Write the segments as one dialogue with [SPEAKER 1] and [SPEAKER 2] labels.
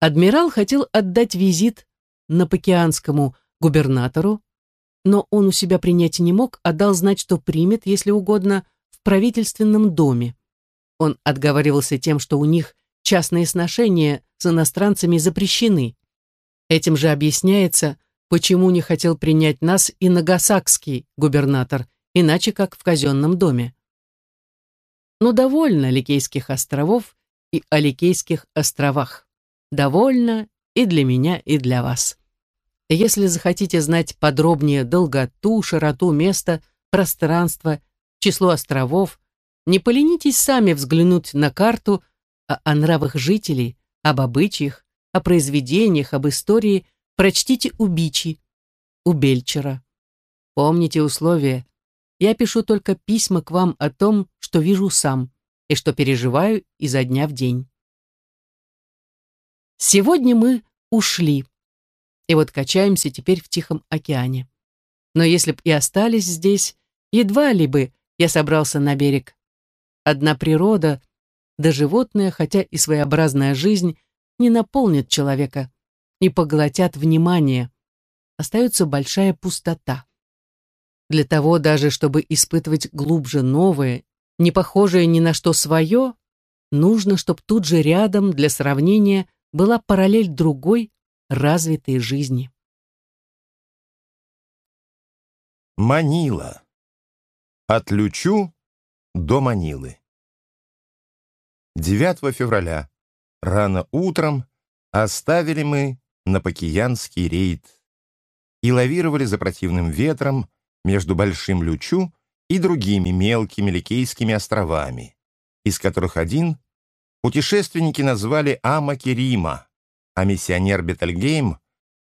[SPEAKER 1] Адмирал хотел отдать визит напокеанскому губернатору, но он у себя принять не мог, а дал знать, что примет, если угодно, в правительственном доме. Он отговаривался тем, что у них частные сношения с иностранцами запрещены. Этим же объясняется, почему не хотел принять нас и нагасакский губернатор, иначе как в казенном доме. Но довольно Ликейских островов и о Ликейских островах. Довольно и для меня, и для вас. Если захотите знать подробнее долготу, широту места, пространство, число островов, не поленитесь сами взглянуть на карту, а о нравах жителей, об обычаях, о произведениях, об истории прочтите у Бичи, у Бельчера. Помните условия. Я пишу только письма к вам о том, что вижу сам и что переживаю изо дня в день. Сегодня мы ушли. И вот качаемся теперь в Тихом океане. Но если б и остались здесь, едва ли бы я собрался на берег. Одна природа, да животное, хотя и своеобразная жизнь, не наполнит человека, не поглотят внимание. Остается большая пустота. Для того даже, чтобы испытывать глубже новое, не похожее ни на что свое, нужно, чтобы тут же рядом для сравнения была параллель другой, развитой жизни.
[SPEAKER 2] Манила. От Лючу до Манилы. 9 февраля, рано утром, оставили мы на Покиянский рейд и лавировали за противным ветром между Большим Лючу и другими мелкими Ликейскими островами, из которых один путешественники назвали Амакерима, а миссионер Бетельгейм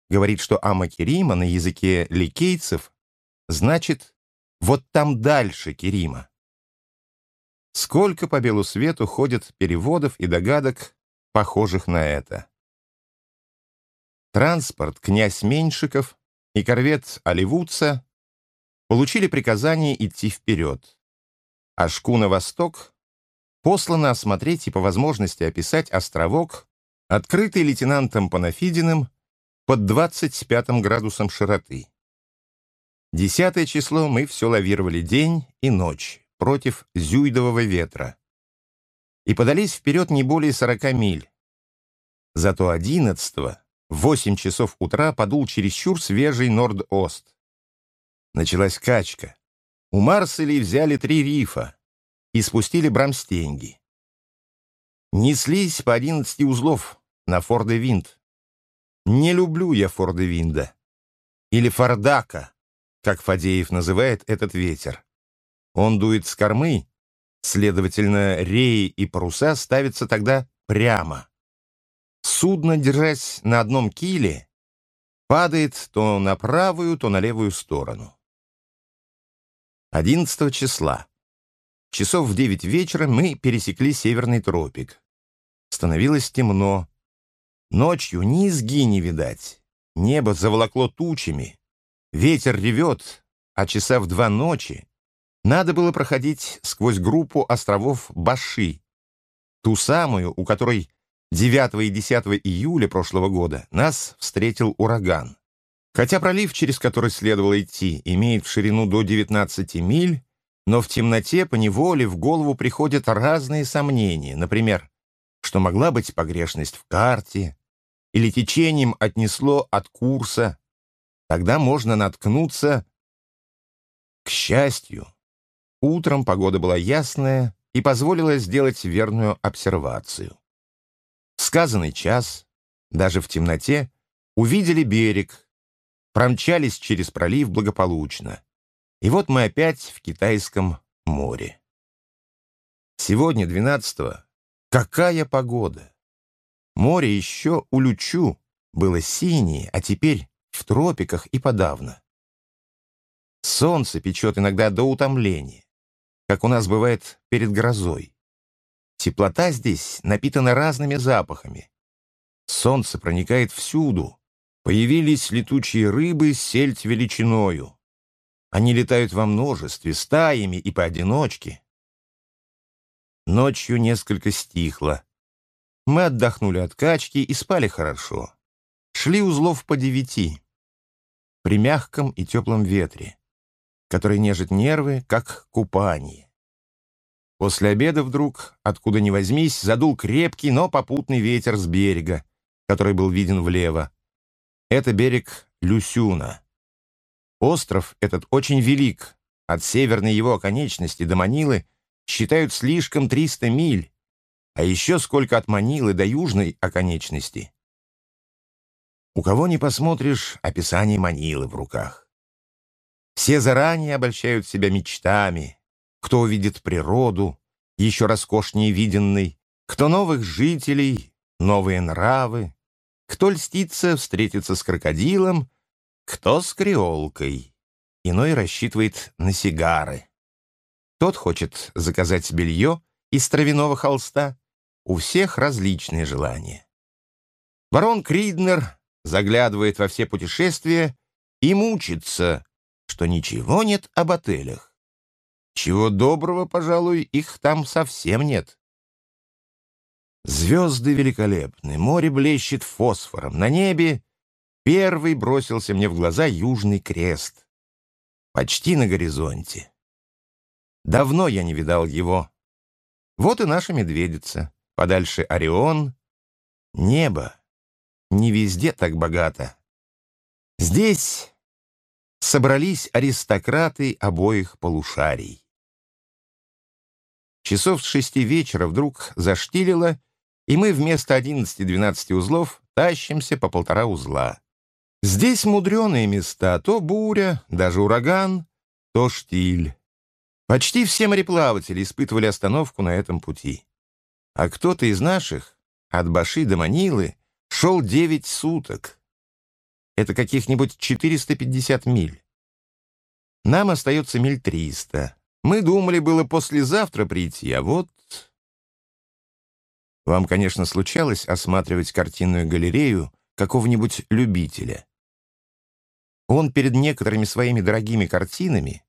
[SPEAKER 2] говорит, что Ама-Керима на языке ликейцев значит «вот там дальше Керима». Сколько по белу свету ходит переводов и догадок, похожих на это. Транспорт князь Меньшиков и корвет Оливудца получили приказание идти вперед, а шкуна «Восток» послана осмотреть и по возможности описать островок открытый лейтенантом Панафидиным под 25 градусом широты. Десятое число мы все лавировали день и ночь против зюйдового ветра и подались вперед не более 40 миль. Зато 11-го в 8 часов утра подул чересчур свежий норд-ост. Началась качка. У Марселей взяли три рифа и спустили брамстенги. Неслись по 11 узлов, на Форде Винт. Не люблю я Форде Винда. Или Фордака, как Фадеев называет этот ветер. Он дует с кормы, следовательно, реи и паруса ставятся тогда прямо. Судно, держась на одном киле, падает то на правую, то на левую сторону. 11 числа. Часов в девять вечера мы пересекли Северный тропик. Становилось темно, Ночью низги не видать. Небо заволокло тучами. Ветер ревет, а часа в два ночи надо было проходить сквозь группу островов Баши, ту самую, у которой 9 и 10 июля прошлого года нас встретил ураган. Хотя пролив, через который следовало идти, имеет в ширину до 19 миль, но в темноте по неволе в голову приходят разные сомнения, например, что могла быть погрешность в карте, или течением отнесло от курса, тогда можно наткнуться. К счастью, утром погода была ясная и позволила сделать верную обсервацию. В сказанный час, даже в темноте, увидели берег, промчались через пролив благополучно. И вот мы опять в Китайском море. Сегодня, 12-го, какая погода! Море еще у Лючу было синее, а теперь в тропиках и подавно. Солнце печет иногда до утомления, как у нас бывает перед грозой. Теплота здесь напитана разными запахами. Солнце проникает всюду. Появились летучие рыбы сельдь величиною. Они летают во множестве, стаями и поодиночке. Ночью несколько стихло. Мы отдохнули от качки и спали хорошо. Шли узлов по девяти, при мягком и теплом ветре, который нежит нервы, как купание. После обеда вдруг, откуда ни возьмись, задул крепкий, но попутный ветер с берега, который был виден влево. Это берег Люсюна. Остров этот очень велик. От северной его оконечности до Манилы считают слишком 300 миль, а еще сколько от Манилы до южной оконечности. У кого не посмотришь, описание Манилы в руках. Все заранее обольщают себя мечтами, кто увидит природу, еще роскошнее виденной, кто новых жителей, новые нравы, кто льстится встретиться с крокодилом, кто с креолкой. Иной рассчитывает на сигары. Тот хочет заказать белье из травяного холста. У всех различные желания. Барон Криднер заглядывает во все путешествия и мучится, что ничего нет об отелях. Чего доброго, пожалуй, их там совсем нет. Звезды великолепны, море блещет фосфором. На небе первый бросился мне в глаза южный крест. Почти на горизонте. Давно я не видал его. Вот и наша медведица. Подальше Орион. Небо. Не везде так богато. Здесь собрались аристократы обоих полушарий. Часов с шести вечера вдруг заштилило, и мы вместо одиннадцати-двенадцати узлов тащимся по полтора узла. Здесь мудреные места, то буря, даже ураган, то штиль. Почти все мореплаватели испытывали остановку на этом пути. А кто-то из наших, от Баши до Манилы, шел девять суток. Это каких-нибудь 450 миль. Нам остается миль триста. Мы думали было послезавтра прийти, а вот... Вам, конечно, случалось осматривать картинную галерею какого-нибудь любителя. Он перед некоторыми своими дорогими картинами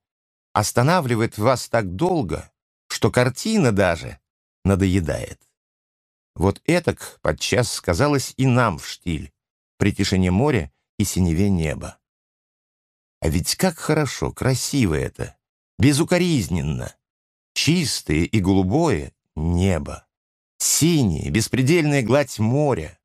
[SPEAKER 2] останавливает вас так долго, что картина даже надоедает. Вот этак подчас сказалось и нам в штиль, при тишине моря и синеве неба. А ведь как хорошо, красиво это безукоризненно. Чистое и голубое небо, синее, беспредельная гладь моря,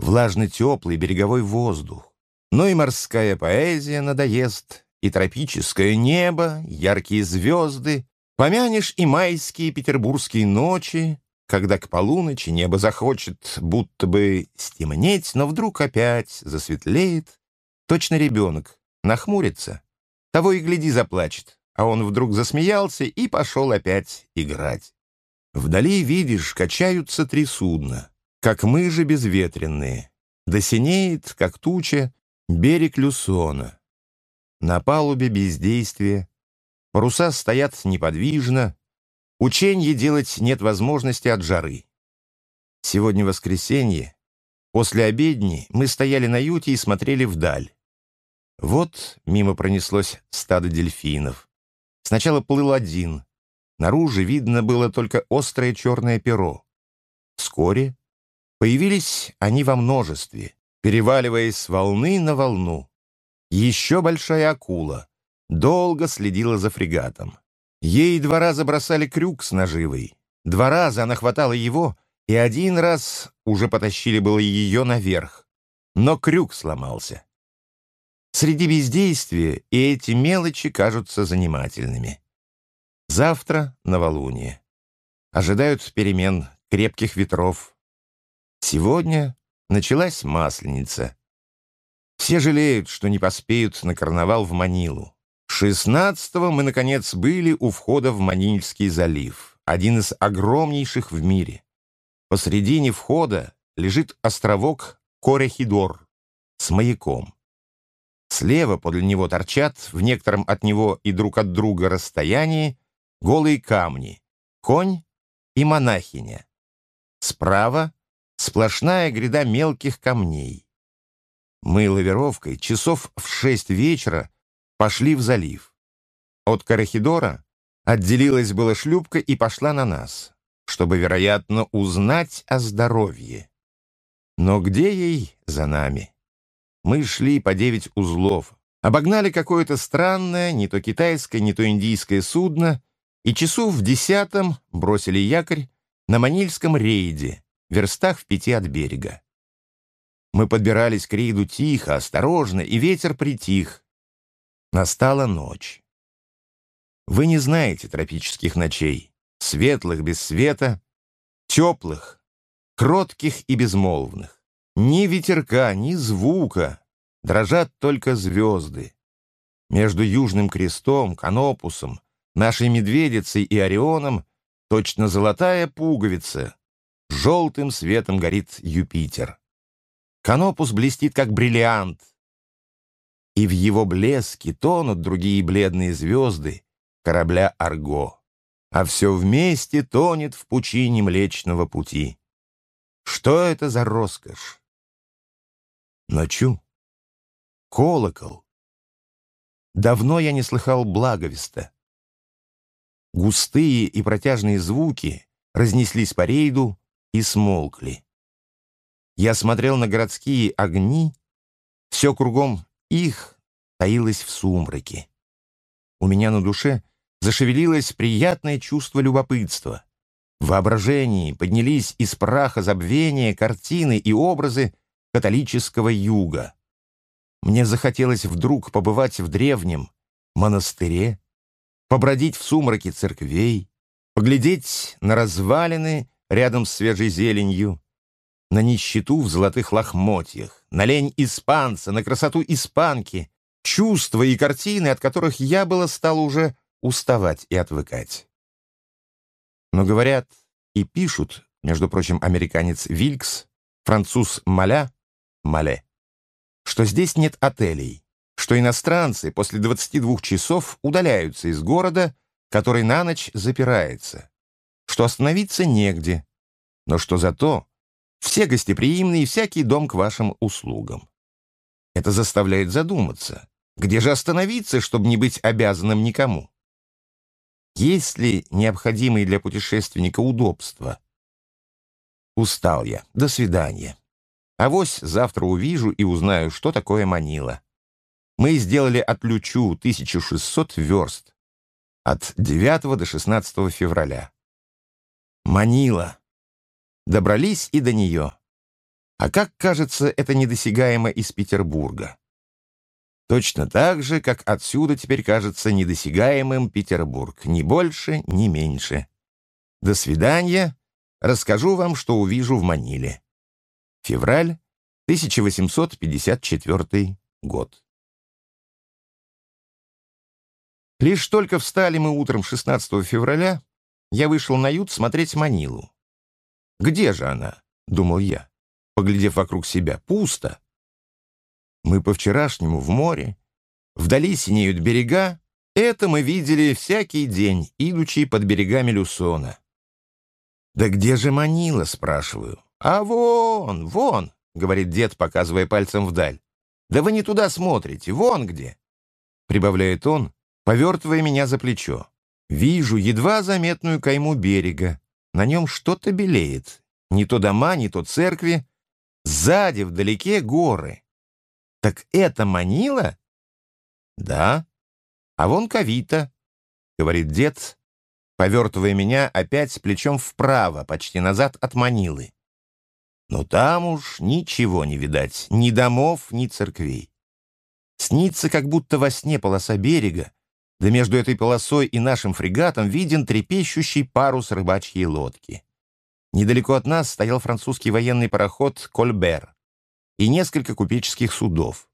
[SPEAKER 2] влажно-теплый береговой воздух. Но и морская поэзия надоест, и тропическое небо, яркие звезды, помянешь и майские петербургские ночи, когда к полуночи небо захочет будто бы стемнеть, но вдруг опять засветлеет, точно ребенок, нахмурится, того и гляди заплачет, а он вдруг засмеялся и пошел опять играть. Вдали, видишь, качаются три судна, как мы же безветренные. Досинеет, как туча, берег Люсона. На палубе бездействие, паруса стоят неподвижно, ученье делать нет возможности от жары. Сегодня воскресенье, после обедни мы стояли на юте и смотрели вдаль. Вот мимо пронеслось стадо дельфинов. Сначала плыл один. Наружу видно было только острое черное перо. Вскоре появились они во множестве, переваливаясь с волны на волну. Еще большая акула долго следила за фрегатом. Ей два раза бросали крюк с наживой. Два раза она хватала его, и один раз уже потащили было ее наверх. Но крюк сломался. Среди бездействия и эти мелочи кажутся занимательными. Завтра новолуние. Ожидают перемен, крепких ветров. Сегодня началась Масленица. Все жалеют, что не поспеют на карнавал в Манилу. Шестнадцатого мы, наконец, были у входа в Манильский залив, один из огромнейших в мире. Посредине входа лежит островок Корехидор с маяком. Слева подле него торчат, в некотором от него и друг от друга расстоянии, голые камни, конь и монахиня. Справа сплошная гряда мелких камней. Мы лавировкой часов в шесть вечера пошли в залив. От Карахидора отделилась была шлюпка и пошла на нас. чтобы, вероятно, узнать о здоровье. Но где ей за нами? Мы шли по девять узлов, обогнали какое-то странное, не то китайское, не то индийское судно, и часу в десятом бросили якорь на Манильском рейде, верстах в пяти от берега. Мы подбирались к рейду тихо, осторожно, и ветер притих. Настала ночь. Вы не знаете тропических ночей, светлых без света, теплых, кротких и безмолвных. Ни ветерка, ни звука, дрожат только звезды. Между Южным крестом, Канопусом, нашей Медведицей и Орионом точно золотая пуговица. Желтым светом горит Юпитер. Канопус блестит, как бриллиант. И в его блеске тонут другие бледные звезды корабля Арго. А все вместе тонет в пучине Млечного Пути. Что это за роскошь? Ночу. Колокол. Давно я не слыхал благовеста. Густые и протяжные звуки разнеслись по рейду и смолкли. Я смотрел на городские огни, все кругом их таилось в сумраке. У меня на душе зашевелилось приятное чувство любопытства. В воображении поднялись из праха забвения картины и образы католического юга. Мне захотелось вдруг побывать в древнем монастыре, побродить в сумраке церквей, поглядеть на развалины рядом с свежей зеленью, на нищету в золотых лохмотьях, на лень испанца, на красоту испанки, чувства и картины, от которых я было стал уже уставать и отвыкать. Но говорят и пишут, между прочим, американец Вилькс, француз Маля, Мале, что здесь нет отелей, что иностранцы после 22 часов удаляются из города, который на ночь запирается, что остановиться негде, но что зато все гостеприимны и всякий дом к вашим услугам. Это заставляет задуматься, где же остановиться, чтобы не быть обязанным никому? Есть ли необходимые для путешественника удобства? Устал я. До свидания. Авось завтра увижу и узнаю, что такое Манила. Мы сделали от Лючу 1600 верст. От 9 до 16 февраля. Манила. Добрались и до нее. А как кажется, это недосягаемо из Петербурга. Точно так же, как отсюда теперь кажется недосягаемым Петербург. Ни больше, ни меньше. До свидания. Расскажу вам, что увижу в Маниле. Февраль 1854 год. Лишь только встали мы утром 16 февраля, я вышел на ют смотреть Манилу. «Где же она?» — думал я, поглядев вокруг себя. «Пусто. Мы по-вчерашнему в море, вдали синеют берега, это мы видели всякий день, идучи под берегами Люсона. «Да где же Манила?» — спрашиваю. «А вон, вон!» — говорит дед, показывая пальцем вдаль. «Да вы не туда смотрите, вон где!» Прибавляет он, повертывая меня за плечо. Вижу едва заметную кайму берега. На нем что-то белеет. Не то дома, не то церкви. Сзади, вдалеке, горы. «Так это Манила?» «Да. А вон Кавита», — говорит дед, повертывая меня опять с плечом вправо, почти назад от Манилы. Но там уж ничего не видать, ни домов, ни церквей. Снится, как будто во сне полоса берега, да между этой полосой и нашим фрегатом виден трепещущий парус рыбачьей лодки. Недалеко от нас стоял французский военный пароход «Кольбер», и несколько купеческих судов.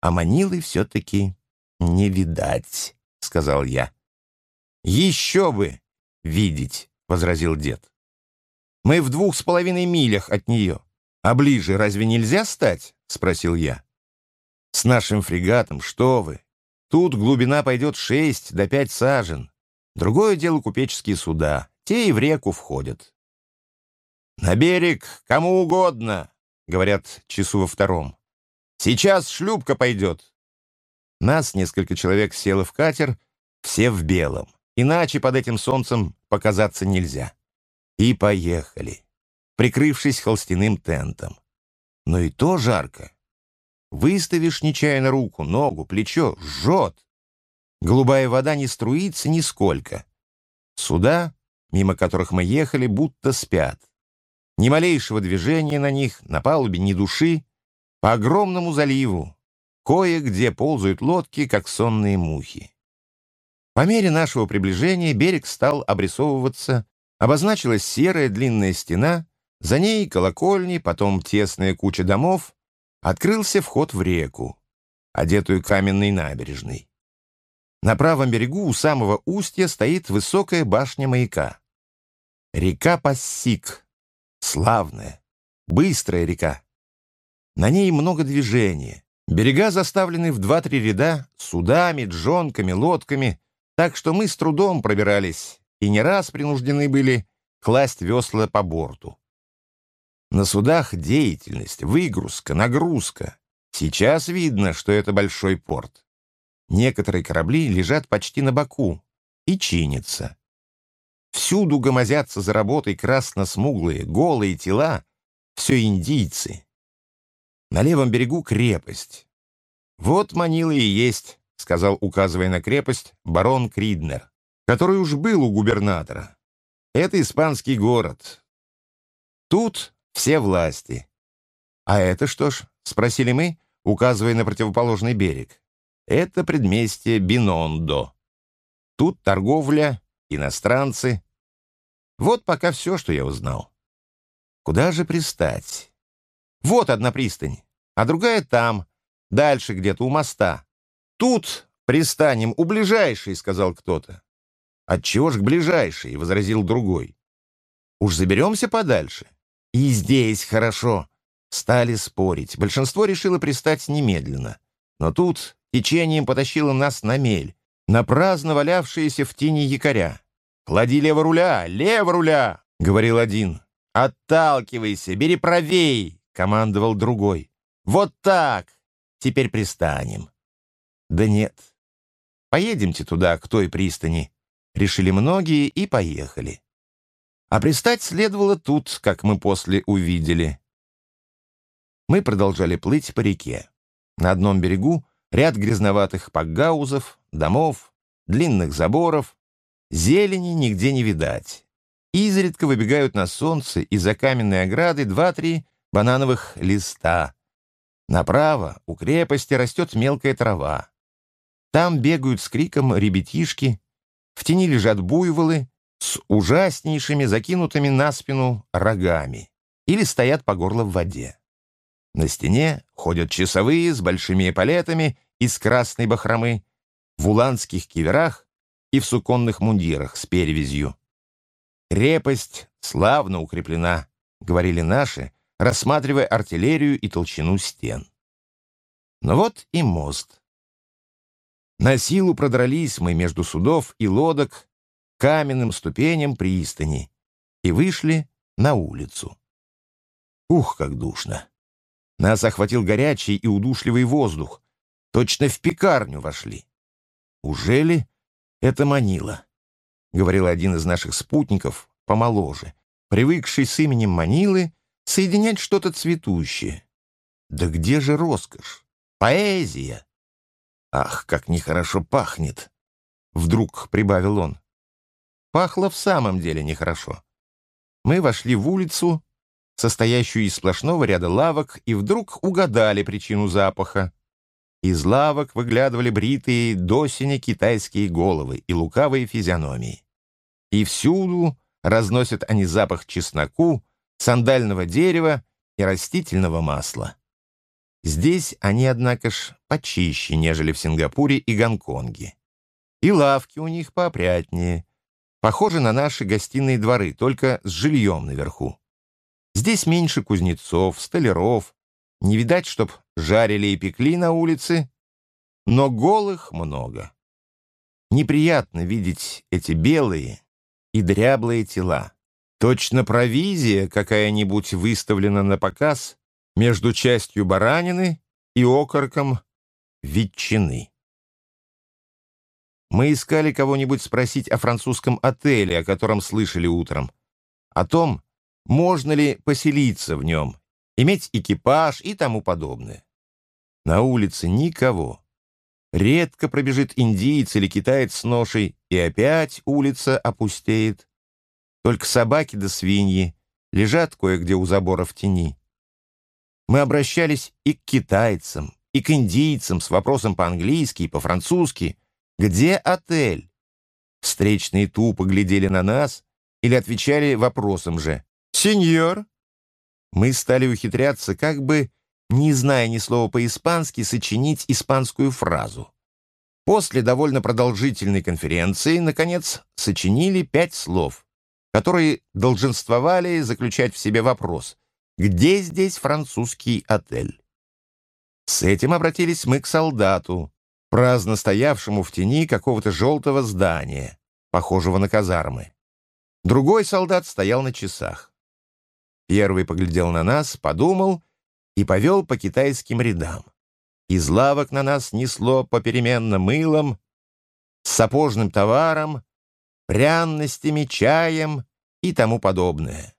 [SPEAKER 2] А Манилы все-таки не видать, — сказал я. Еще бы видеть, — возразил дед. Мы в двух с половиной милях от нее. А ближе разве нельзя стать? — спросил я. С нашим фрегатом, что вы? Тут глубина пойдет шесть до пять сажен. Другое дело купеческие суда. Те и в реку входят. «На берег кому угодно!» говорят, часу во втором. «Сейчас шлюпка пойдет!» Нас несколько человек село в катер, все в белом. Иначе под этим солнцем показаться нельзя. И поехали, прикрывшись холстяным тентом. Но и то жарко. Выставишь нечаянно руку, ногу, плечо — жжет. Голубая вода не струится нисколько. Суда, мимо которых мы ехали, будто спят. Ни малейшего движения на них, на палубе ни души. По огромному заливу кое-где ползают лодки, как сонные мухи. По мере нашего приближения берег стал обрисовываться, обозначилась серая длинная стена, за ней колокольни, потом тесная куча домов, открылся вход в реку, одетую каменной набережной. На правом берегу у самого устья стоит высокая башня маяка. Река Пассик, славная, быстрая река. На ней много движения. Берега заставлены в два-три ряда судами, джонками, лодками, так что мы с трудом пробирались и не раз принуждены были класть весла по борту. На судах деятельность, выгрузка, нагрузка. Сейчас видно, что это большой порт. Некоторые корабли лежат почти на боку и чинятся. Всюду гомозятся за работой красно-смуглые, голые тела, все индийцы. На левом берегу крепость. Вот Манила и есть — сказал, указывая на крепость, барон Криднер, который уж был у губернатора. «Это испанский город. Тут все власти». «А это что ж?» — спросили мы, указывая на противоположный берег. «Это предместье Бинондо. Тут торговля, иностранцы. Вот пока все, что я узнал. Куда же пристать? Вот одна пристань, а другая там, дальше где-то у моста. «Тут пристанем у ближайшей», — сказал кто-то. «Отчего ж к ближайшей?» — возразил другой. «Уж заберемся подальше». «И здесь хорошо». Стали спорить. Большинство решило пристать немедленно. Но тут течением потащило нас на мель, на праздно валявшиеся в тени якоря. «Клади лево руля! Лево руля!» — говорил один. «Отталкивайся! Бери правей!» — командовал другой. «Вот так! Теперь пристанем!» Да нет. Поедемте туда, к той пристани. Решили многие и поехали. А пристать следовало тут, как мы после увидели. Мы продолжали плыть по реке. На одном берегу ряд грязноватых пакгаузов, домов, длинных заборов. Зелени нигде не видать. Изредка выбегают на солнце из-за каменной ограды два-три банановых листа. Направо у крепости растет мелкая трава. Там бегают с криком ребятишки, в тени лежат буйволы с ужаснейшими закинутыми на спину рогами или стоят по горло в воде. На стене ходят часовые с большими эполетами из красной бахромы, в уланских киверах и в суконных мундирах с перевязью. «Крепость славно укреплена», — говорили наши, рассматривая артиллерию и толщину стен. Но вот и мост. На силу продрались мы между судов и лодок каменным ступеням пристани и вышли на улицу. Ух, как душно! Нас охватил горячий и удушливый воздух. Точно в пекарню вошли. Ужели это Манила? Говорил один из наших спутников, помоложе, привыкший с именем Манилы соединять что-то цветущее. Да где же роскошь? Поэзия! «Ах, как нехорошо пахнет!» Вдруг прибавил он. Пахло в самом деле нехорошо. Мы вошли в улицу, состоящую из сплошного ряда лавок, и вдруг угадали причину запаха. Из лавок выглядывали бритые до синя китайские головы и лукавые физиономии. И всюду разносят они запах чесноку, сандального дерева и растительного масла. Здесь они, однако ж, почище, нежели в Сингапуре и Гонконге. И лавки у них поопрятнее. Похожи на наши гостиные дворы, только с жильем наверху. Здесь меньше кузнецов, столяров. Не видать, чтоб жарили и пекли на улице. Но голых много. Неприятно видеть эти белые и дряблые тела. Точно провизия какая-нибудь выставлена на показ между частью баранины и окорком ветчины. Мы искали кого-нибудь спросить о французском отеле, о котором слышали утром. о том, можно ли поселиться в нем, иметь экипаж и тому подобное. На улице никого. Редко пробежит индиец или китаец с ношей, и опять улица опустеет. Только собаки да свиньи лежат кое-где у забора в тени. Мы обращались и к китайцам, и к индийцам с вопросом по-английски и по-французски. «Где отель?» Встречные тупо глядели на нас или отвечали вопросом же. «Сеньор?» Мы стали ухитряться, как бы, не зная ни слова по-испански, сочинить испанскую фразу. После довольно продолжительной конференции, наконец, сочинили пять слов, которые долженствовали заключать в себе вопрос «Где здесь французский отель?» С этим обратились мы к солдату, праздно стоявшему в тени какого-то желтого здания, похожего на казармы. Другой солдат стоял на часах. Первый поглядел на нас, подумал и повел по китайским рядам. Из лавок на нас несло попеременно мылом, сапожным товаром, пряностями, чаем и тому подобное.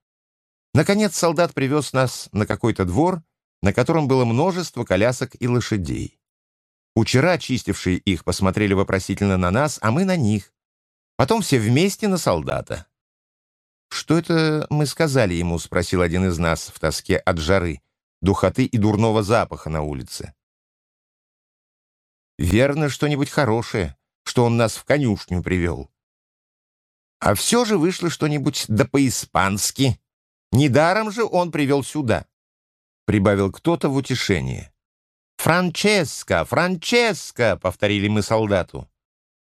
[SPEAKER 2] Наконец солдат привез нас на какой-то двор, на котором было множество колясок и лошадей. Кучера, чистившие их, посмотрели вопросительно на нас, а мы на них. Потом все вместе на солдата. «Что это мы сказали ему?» — спросил один из нас в тоске от жары, духоты и дурного запаха на улице. «Верно, что-нибудь хорошее, что он нас в конюшню привел. А все же вышло что-нибудь да по-испански. Недаром же он привел сюда», — прибавил кто-то в утешение. «Франческо! Франческо!» — повторили мы солдату.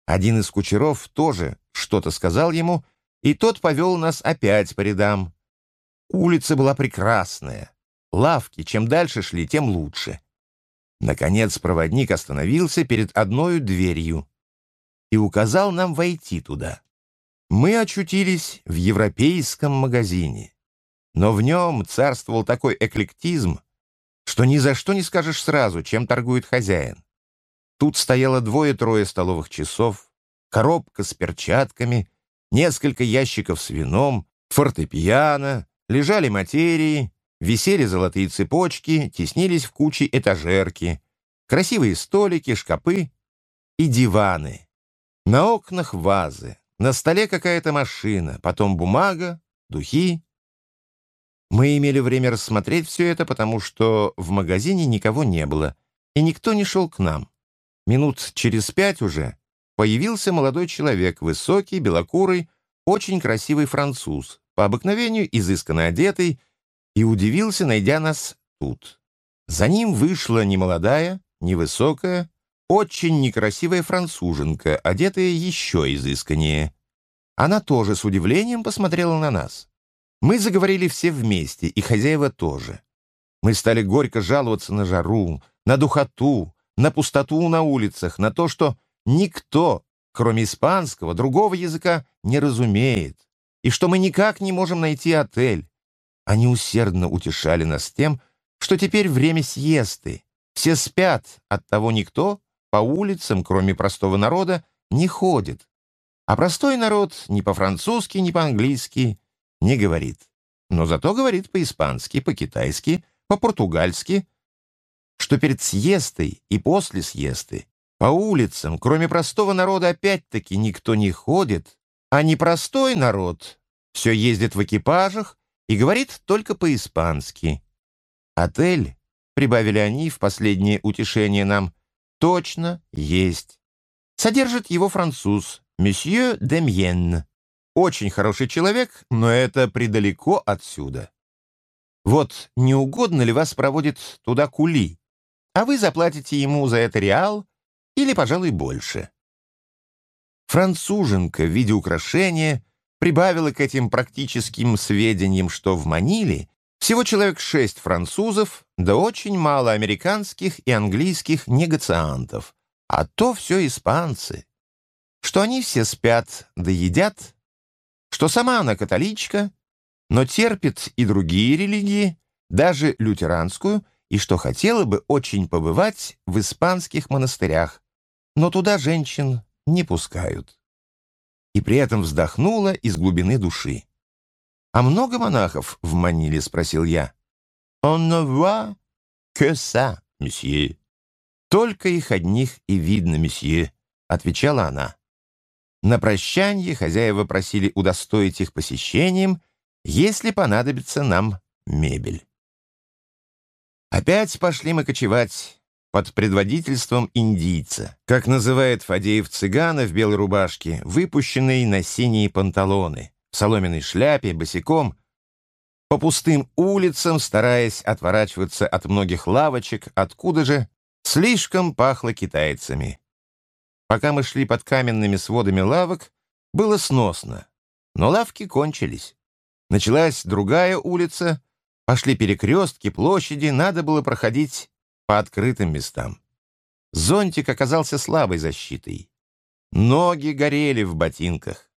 [SPEAKER 2] Один из кучеров тоже что-то сказал ему — и тот повел нас опять по рядам. Улица была прекрасная. Лавки, чем дальше шли, тем лучше. Наконец проводник остановился перед одной дверью и указал нам войти туда. Мы очутились в европейском магазине, но в нем царствовал такой эклектизм, что ни за что не скажешь сразу, чем торгует хозяин. Тут стояло двое-трое столовых часов, коробка с перчатками — несколько ящиков с вином, фортепиано, лежали материи, висели золотые цепочки, теснились в куче этажерки, красивые столики, шкапы и диваны. На окнах вазы, на столе какая-то машина, потом бумага, духи. Мы имели время рассмотреть все это, потому что в магазине никого не было, и никто не шел к нам. Минут через пять уже появился молодой человек, высокий, белокурый, очень красивый француз, по обыкновению изысканно одетый, и удивился, найдя нас тут. За ним вышла немолодая, невысокая, очень некрасивая француженка, одетая еще изысканнее. Она тоже с удивлением посмотрела на нас. Мы заговорили все вместе, и хозяева тоже. Мы стали горько жаловаться на жару, на духоту, на пустоту на улицах, на то, что никто, кроме испанского, другого языка не разумеет, и что мы никак не можем найти отель. Они усердно утешали нас тем, что теперь время съесты, все спят, оттого никто по улицам, кроме простого народа, не ходит. А простой народ ни по-французски, ни по-английски не говорит. Но зато говорит по-испански, по-китайски, по-португальски, что перед съестой и после съесты по улицам, кроме простого народа, опять-таки никто не ходит, а непростой народ все ездит в экипажах и говорит только по-испански. Отель, прибавили они в последнее утешение нам, точно есть. Содержит его француз, месье Демьен. Очень хороший человек, но это предалеко отсюда. Вот не угодно ли вас проводит туда кули, а вы заплатите ему за это реал или, пожалуй, больше. Француженка в виде украшения прибавила к этим практическим сведениям, что в Маниле всего человек шесть французов, да очень мало американских и английских негациантов, а то все испанцы, что они все спят да едят, что сама она католичка, но терпит и другие религии, даже лютеранскую, и что хотела бы очень побывать в испанских монастырях, но туда женщин не пускают. И при этом вздохнула из глубины души. «А много монахов в Маниле?» — спросил я. «On ne voit que ça, месье». «Только их одних и видно, месье», — отвечала она. На прощанье хозяева просили удостоить их посещением, если понадобится нам мебель. Опять пошли мы кочевать под предводительством индийца, как называет Фадеев цыгана в белой рубашке, выпущенной на синие панталоны, в соломенной шляпе, босиком, по пустым улицам, стараясь отворачиваться от многих лавочек, откуда же слишком пахло китайцами. Пока мы шли под каменными сводами лавок, было сносно, но лавки кончились. Началась другая улица, пошли перекрестки, площади, надо было проходить по открытым местам. Зонтик оказался слабой защитой. Ноги горели в ботинках.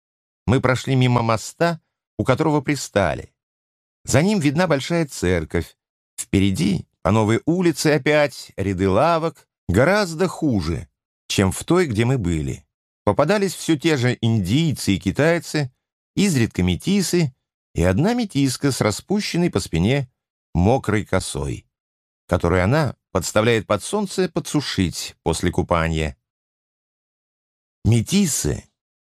[SPEAKER 2] Мы прошли мимо моста, у которого пристали. За ним видна большая церковь. Впереди, по новой улице опять, ряды лавок, гораздо хуже, чем в той, где мы были. Попадались все те же индийцы и китайцы, изредка метисы и одна метиска с распущенной по спине мокрой косой, которую она подставляет под солнце подсушить после купания. Метисы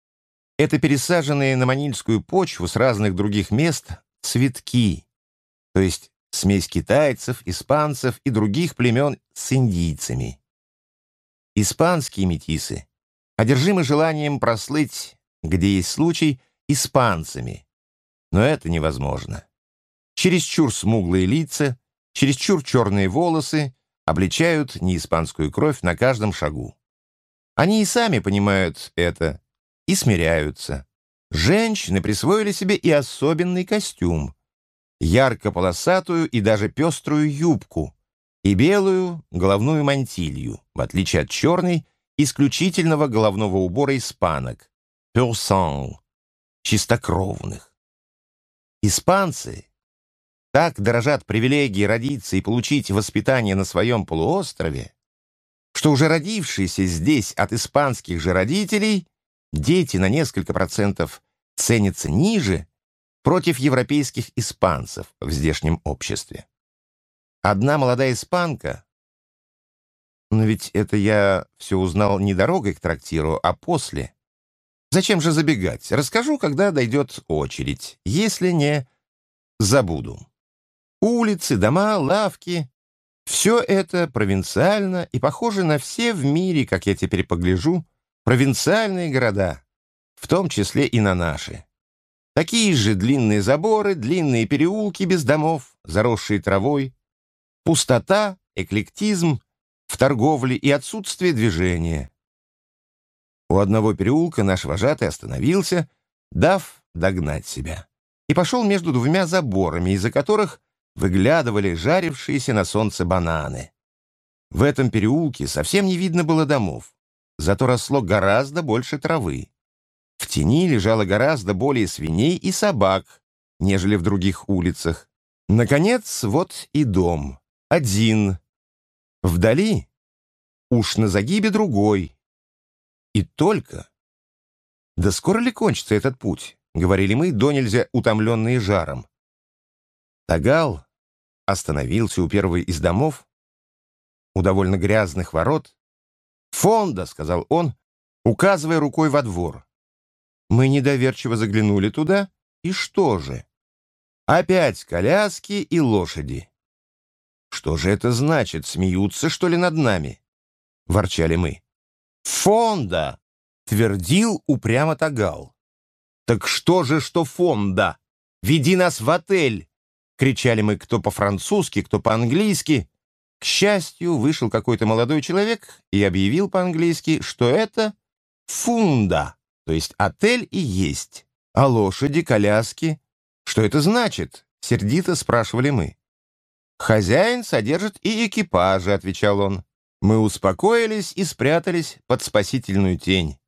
[SPEAKER 2] — это пересаженные на манильскую почву с разных других мест цветки, то есть смесь китайцев, испанцев и других племен с индийцами. Испанские метисы одержимы желанием прослыть, где есть случай, испанцами. Но это невозможно. Чересчур смуглые лица, чересчур черные волосы обличают неиспанскую кровь на каждом шагу. Они и сами понимают это и смиряются. Женщины присвоили себе и особенный костюм, ярко-полосатую и даже пеструю юбку, и белую головную мантилью, в отличие от черной, исключительного головного убора испанок, пюрсан, чистокровных. Испанцы так дорожат привилегии родиться и получить воспитание на своем полуострове, что уже родившиеся здесь от испанских же родителей дети на несколько процентов ценятся ниже против европейских испанцев в здешнем обществе. Одна молодая испанка... Но ведь это я все узнал не дорогой к трактиру, а после. Зачем же забегать? Расскажу, когда дойдет очередь. Если не, забуду. Улицы, дома, лавки — все это провинциально и похоже на все в мире, как я теперь погляжу, провинциальные города, в том числе и на наши. Такие же длинные заборы, длинные переулки без домов, заросшие травой, Пустота, эклектизм в торговле и отсутствие движения. У одного переулка наш вожатый остановился, дав догнать себя, и пошел между двумя заборами, из-за которых выглядывали жарившиеся на солнце бананы. В этом переулке совсем не видно было домов, зато росло гораздо больше травы. В тени лежало гораздо более свиней и собак, нежели в других улицах. Наконец, вот и дом. Один. Вдали, уж на загибе другой. И только. Да скоро ли кончится этот путь? Говорили мы, до нельзя утомленные жаром. Тагал остановился у первой из домов, у довольно грязных ворот. «Фонда», — сказал он, указывая рукой во двор. Мы недоверчиво заглянули туда, и что же? Опять коляски и лошади. «Что же это значит? Смеются, что ли, над нами?» — ворчали мы. «Фонда!» — твердил упрямо Тагал. «Так что же, что фонда? Веди нас в отель!» — кричали мы кто по-французски, кто по-английски. К счастью, вышел какой-то молодой человек и объявил по-английски, что это фунда, то есть отель и есть. А лошади, коляски? Что это значит? Сердито спрашивали мы. «Хозяин содержит и экипажи», — отвечал он. Мы успокоились и спрятались под спасительную тень.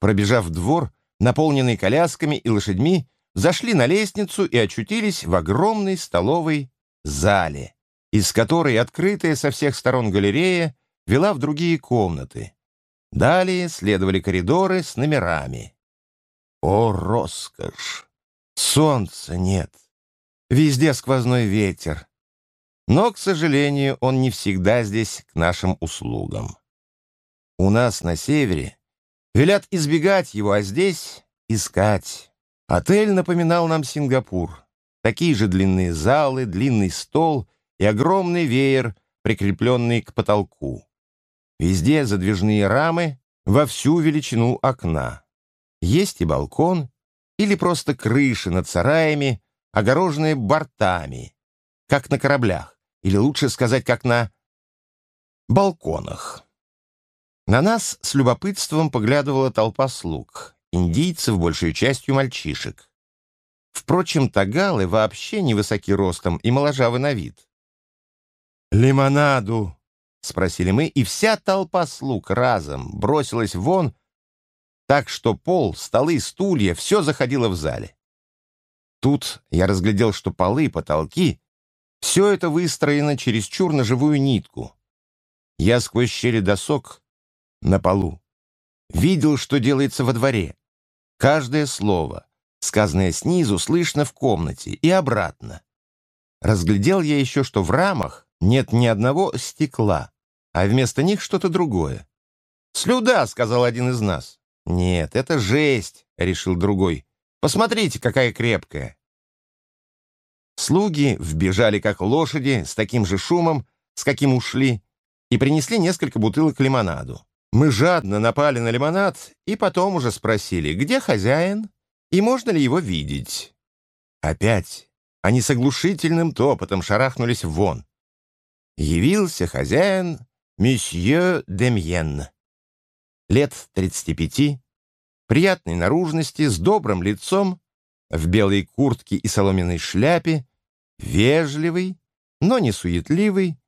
[SPEAKER 2] Пробежав двор, наполненный колясками и лошадьми, зашли на лестницу и очутились в огромной столовой зале, из которой открытая со всех сторон галерея вела в другие комнаты. Далее следовали коридоры с номерами. О, роскошь! Солнца нет. Везде сквозной ветер. Но, к сожалению, он не всегда здесь к нашим услугам. У нас на севере велят избегать его, а здесь искать. Отель напоминал нам Сингапур. Такие же длинные залы, длинный стол и огромный веер, прикрепленный к потолку. Везде задвижные рамы во всю величину окна. Есть и балкон, или просто крыши над сараями, огороженные бортами, как на кораблях, или лучше сказать, как на балконах. На нас с любопытством поглядывала толпа слуг, индийцев, большей частью мальчишек. Впрочем, тагалы вообще невысоки ростом и моложавы на вид. «Лимонаду!» — спросили мы, и вся толпа слуг разом бросилась вон, так что пол, столы, стулья — все заходило в зале. Тут я разглядел, что полы потолки — все это выстроено чересчур на живую нитку. Я сквозь щели досок на полу видел, что делается во дворе. Каждое слово, сказанное снизу, слышно в комнате и обратно. Разглядел я еще, что в рамах нет ни одного стекла, а вместо них что-то другое. «Слюда!» — сказал один из нас. «Нет, это жесть», — решил другой. «Посмотрите, какая крепкая». Слуги вбежали, как лошади, с таким же шумом, с каким ушли, и принесли несколько бутылок лимонаду. Мы жадно напали на лимонад и потом уже спросили, где хозяин и можно ли его видеть. Опять они с оглушительным топотом шарахнулись вон. Явился хозяин месье Демьен лет 35, приятной наружности, с добрым лицом, в белой куртке и соломенной шляпе, вежливый, но не суетливый,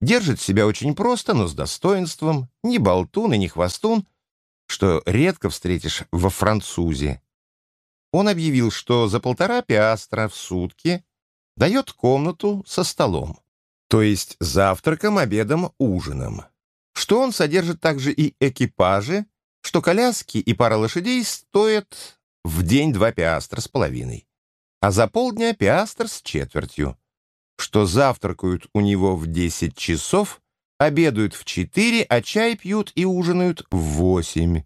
[SPEAKER 2] держит себя очень просто, но с достоинством, ни болтун и ни хвостун, что редко встретишь во французе. Он объявил, что за полтора пиастра в сутки дает комнату со столом, то есть завтраком, обедом, ужином что он содержит также и экипажи, что коляски и пара лошадей стоят в день два пиастра с половиной, а за полдня пиастр с четвертью, что завтракают у него в 10 часов, обедают в 4, а чай пьют и ужинают в 8.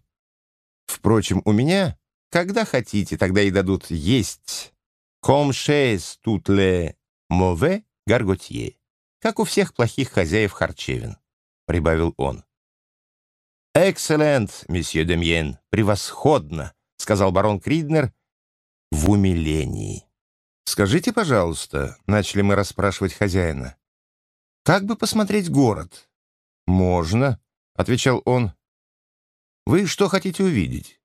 [SPEAKER 2] Впрочем, у меня, когда хотите, тогда и дадут есть. Comme chez toutes les mauvais как у всех плохих хозяев харчевин прибавил он. «Экселлент, месье Демьен, превосходно!» — сказал барон Криднер в умилении. «Скажите, пожалуйста», — начали мы расспрашивать хозяина, «как бы посмотреть город?» «Можно», — отвечал он. «Вы что хотите увидеть?»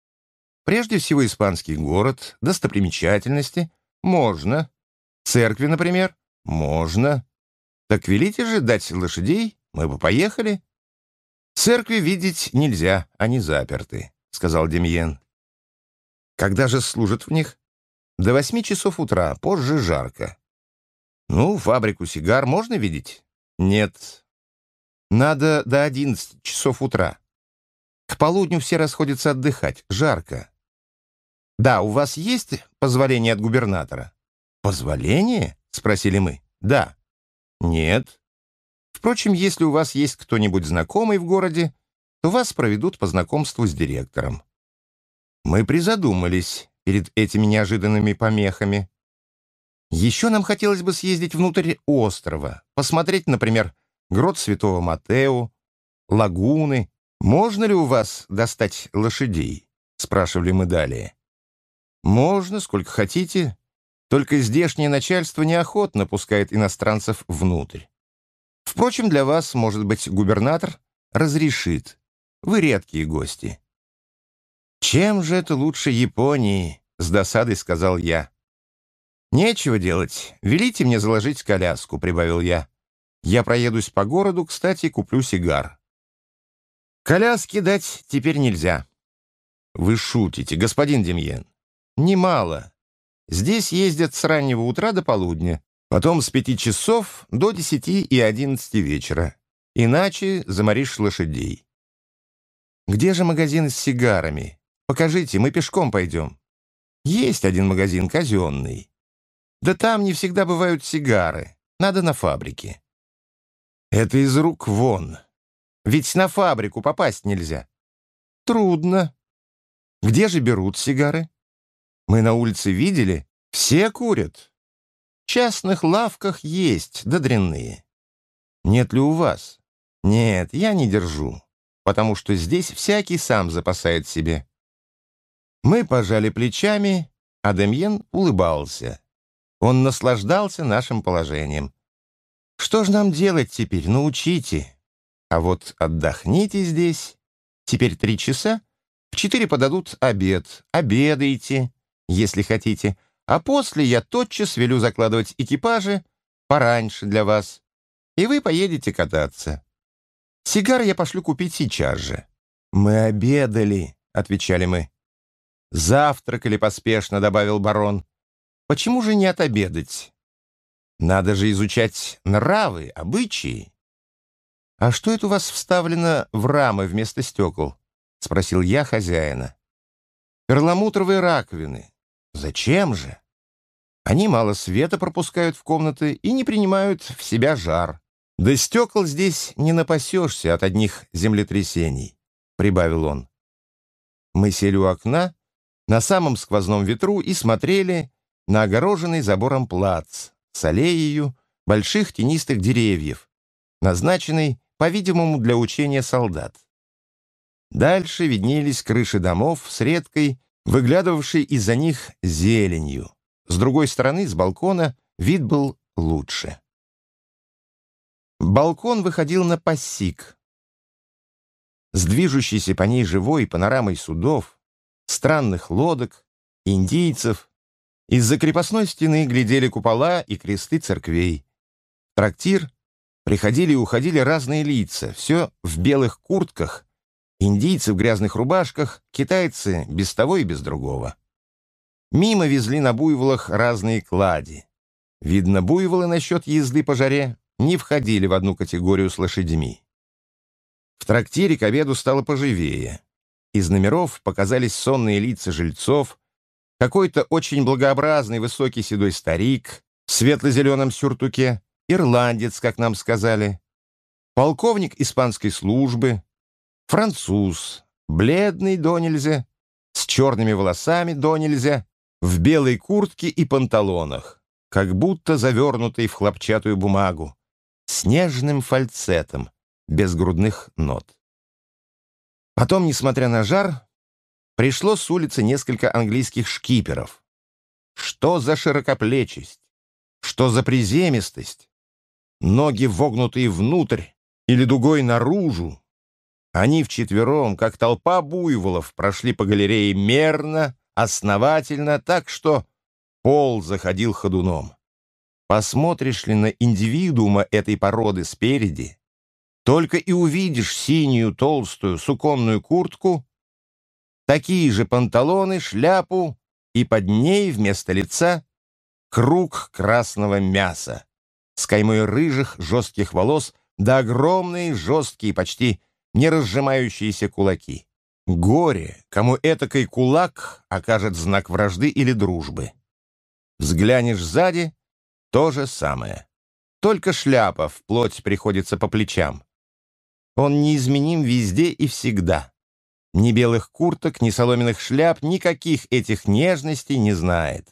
[SPEAKER 2] «Прежде всего испанский город, достопримечательности. Можно. Церкви, например. Можно. Так велите же дать лошадей мы бы поехали. Церкви видеть нельзя, они заперты, сказал Демьен. Когда же служат в них? До восьми часов утра, позже жарко. Ну, фабрику сигар можно видеть? Нет. Надо до одиннадцати часов утра. К полудню все расходятся отдыхать, жарко. Да, у вас есть позволение от губернатора? Позволение? Спросили мы. Да. Нет. Впрочем, если у вас есть кто-нибудь знакомый в городе, то вас проведут по знакомству с директором. Мы призадумались перед этими неожиданными помехами. Еще нам хотелось бы съездить внутрь острова, посмотреть, например, грот Святого Матео, лагуны. «Можно ли у вас достать лошадей?» — спрашивали мы далее. «Можно, сколько хотите, только здешнее начальство неохотно пускает иностранцев внутрь. Впрочем, для вас, может быть, губернатор разрешит. Вы редкие гости. «Чем же это лучше Японии?» — с досадой сказал я. «Нечего делать. Велите мне заложить коляску», — прибавил я. «Я проедусь по городу, кстати, куплю сигар». «Коляски дать теперь нельзя». «Вы шутите, господин Демьен». «Немало. Здесь ездят с раннего утра до полудня. Потом с пяти часов до десяти и одиннадцати вечера. Иначе заморишь лошадей. Где же магазин с сигарами? Покажите, мы пешком пойдем. Есть один магазин казенный. Да там не всегда бывают сигары. Надо на фабрике. Это из рук вон. Ведь на фабрику попасть нельзя. Трудно. Где же берут сигары? Мы на улице видели, все курят. В частных лавках есть, да дрянные. Нет ли у вас? Нет, я не держу, потому что здесь всякий сам запасает себе. Мы пожали плечами, а Демьен улыбался. Он наслаждался нашим положением. Что ж нам делать теперь? Научите. А вот отдохните здесь. Теперь три часа. В четыре подадут обед. Обедайте, если хотите. А после я тотчас велю закладывать экипажи пораньше для вас. И вы поедете кататься. Сигары я пошлю купить сейчас же. Мы обедали, отвечали мы. Завтракали поспешно, добавил барон. Почему же не отобедать? Надо же изучать нравы, обычаи. «А что это у вас вставлено в рамы вместо стекол?» — спросил я хозяина. «Перламутровые раковины. Зачем же? Они мало света пропускают в комнаты и не принимают в себя жар. Да стекол здесь не напасешься от одних землетрясений», — прибавил он. Мы сели у окна на самом сквозном ветру и смотрели на огороженный забором плац с аллеей больших тенистых деревьев, назначенный по-видимому, для учения солдат. Дальше виднелись крыши домов с редкой, выглядывавшей из-за них зеленью. С другой стороны, с балкона, вид был лучше. Балкон выходил на пассик. С движущейся по ней живой панорамой судов, странных лодок, индийцев. Из-за крепостной стены глядели купола и кресты церквей. Трактир Приходили и уходили разные лица, все в белых куртках, индийцы в грязных рубашках, китайцы без того и без другого. Мимо везли на буйволах разные клади. Видно, буйволы насчет езды по жаре не входили в одну категорию с лошадьми. В трактире к обеду стало поживее. Из номеров показались сонные лица жильцов, какой-то очень благообразный высокий седой старик в светло-зеленом сюртуке, ирландец, как нам сказали, полковник испанской службы, француз, бледный до нельзя, с черными волосами до нельзя, в белой куртке и панталонах, как будто завернутый в хлопчатую бумагу, с нежным фальцетом, без грудных нот. Потом, несмотря на жар, пришло с улицы несколько английских шкиперов. Что за широкоплечесть? Что за приземистость? ноги вогнутые внутрь или дугой наружу. Они вчетвером, как толпа буйволов, прошли по галерее мерно, основательно, так что пол заходил ходуном. Посмотришь ли на индивидуума этой породы спереди, только и увидишь синюю толстую суконную куртку, такие же панталоны, шляпу и под ней вместо лица круг красного мяса с каймой рыжих жестких волос да огромные жесткие, почти не разжимающиеся кулаки. Горе, кому этакой кулак окажет знак вражды или дружбы. Взглянешь сзади — то же самое. Только шляпа вплоть приходится по плечам. Он неизменим везде и всегда. Ни белых курток, ни соломенных шляп, никаких этих нежностей не знает.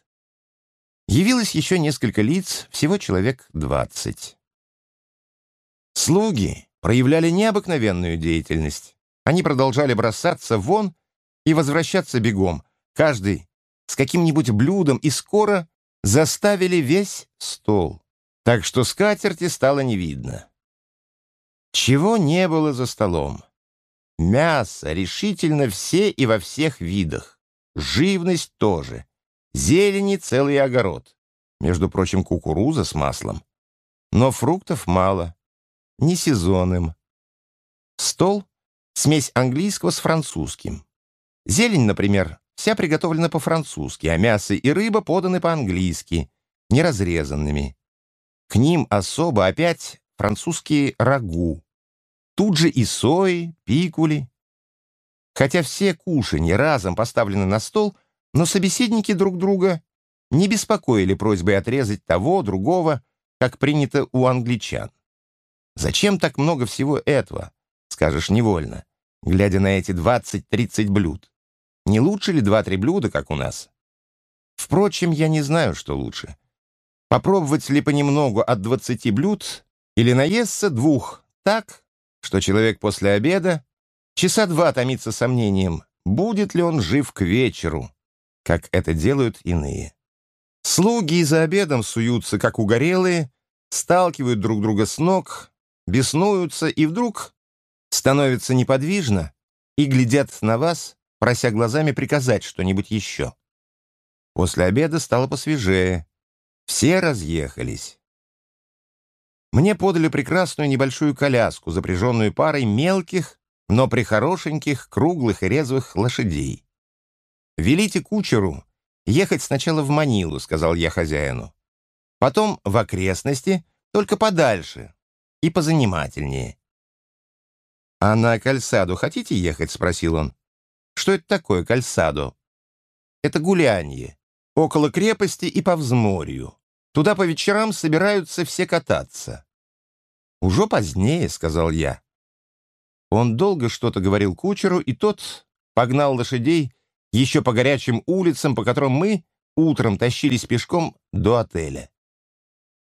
[SPEAKER 2] Явилось еще несколько лиц, всего человек двадцать. Слуги проявляли необыкновенную деятельность. Они продолжали бросаться вон и возвращаться бегом, каждый с каким-нибудь блюдом, и скоро заставили весь стол, так что скатерти стало не видно. Чего не было за столом? Мясо решительно все и во всех видах. Живность тоже. Зелени целый огород. Между прочим, кукуруза с маслом. Но фруктов мало. Не сезонным. Стол — смесь английского с французским. Зелень, например, вся приготовлена по-французски, а мясо и рыба поданы по-английски, неразрезанными. К ним особо опять французские рагу. Тут же и сои, пикули. Хотя все кушанья разом поставлены на стол — Но собеседники друг друга не беспокоили просьбой отрезать того, другого, как принято у англичан. Зачем так много всего этого, скажешь невольно, глядя на эти 20-30 блюд? Не лучше ли два-три блюда, как у нас? Впрочем, я не знаю, что лучше. Попробовать ли понемногу от 20 блюд или наесться двух так, что человек после обеда часа два томится сомнением, будет ли он жив к вечеру, как это делают иные. Слуги за обедом суются, как угорелые, сталкивают друг друга с ног, беснуются и вдруг становятся неподвижно и глядят на вас, прося глазами приказать что-нибудь еще. После обеда стало посвежее. Все разъехались. Мне подали прекрасную небольшую коляску, запряженную парой мелких, но прихорошеньких, круглых и резвых лошадей. «Велите кучеру ехать сначала в Манилу», — сказал я хозяину. «Потом в окрестности, только подальше и позанимательнее». «А на Кальсаду хотите ехать?» — спросил он. «Что это такое Кальсадо?» «Это гулянье. Около крепости и по взморью. Туда по вечерам собираются все кататься». «Уже позднее», — сказал я. Он долго что-то говорил кучеру, и тот погнал лошадей еще по горячим улицам, по которым мы утром тащились пешком до отеля.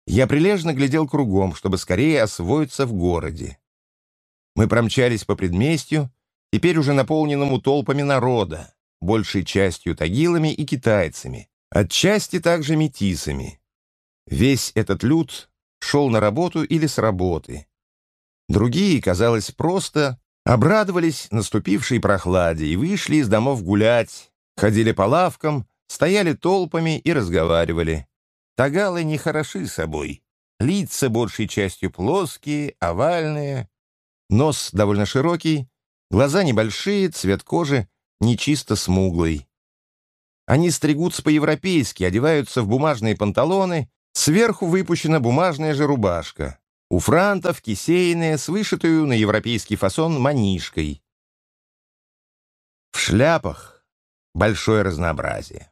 [SPEAKER 2] Я прилежно глядел кругом, чтобы скорее освоиться в городе. Мы промчались по предместью, теперь уже наполненному толпами народа, большей частью тагилами и китайцами, отчасти также метисами. Весь этот люд шел на работу или с работы. Другие, казалось, просто обрадовались наступившей прохладе и вышли из домов гулять, ходили по лавкам, стояли толпами и разговаривали. Тагалы не хороши собой. Лица большей частью плоские, овальные, нос довольно широкий, глаза небольшие, цвет кожи нечисто смуглый. Они стригутся по-европейски, одеваются в бумажные панталоны, сверху выпущена бумажная же рубашка. У франтов кисейная с вышитую на европейский фасон манишкой. В шляпах большое разнообразие.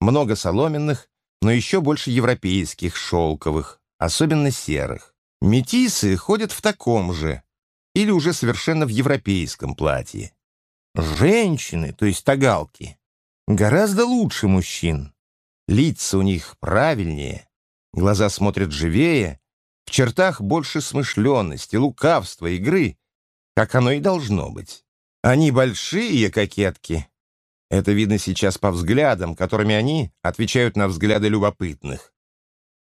[SPEAKER 2] Много соломенных, но еще больше европейских, шелковых, особенно серых. Метисы ходят в таком же, или уже совершенно в европейском платье. Женщины, то есть тагалки, гораздо лучше мужчин. Лица у них правильнее, глаза смотрят живее, в чертах больше смышленности, лукавства, игры, как оно и должно быть. Они большие кокетки. Это видно сейчас по взглядам, которыми они отвечают на взгляды любопытных.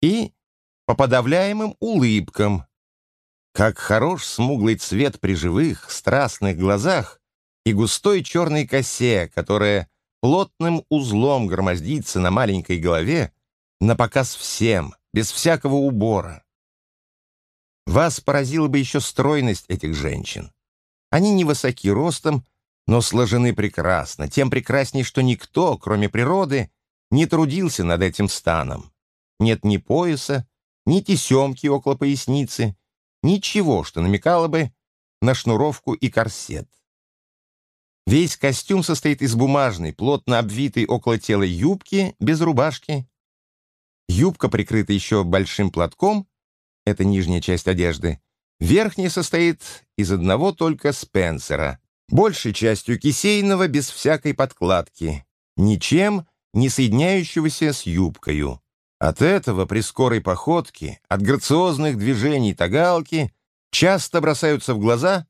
[SPEAKER 2] И по подавляемым улыбкам. Как хорош смуглый цвет при живых, страстных глазах и густой черной косе, которая плотным узлом громоздится на маленькой голове, на показ всем, без всякого убора. Вас поразила бы еще стройность этих женщин. Они невысоки ростом, но сложены прекрасно, тем прекрасней, что никто, кроме природы, не трудился над этим станом. Нет ни пояса, ни тесемки около поясницы, ничего, что намекало бы на шнуровку и корсет. Весь костюм состоит из бумажной, плотно обвитой около тела юбки, без рубашки. Юбка прикрыта еще большим платком, это нижняя часть одежды. Верхняя состоит из одного только спенсера, большей частью кисейного, без всякой подкладки, ничем не соединяющегося с юбкою. От этого при скорой походке, от грациозных движений тагалки часто бросаются в глаза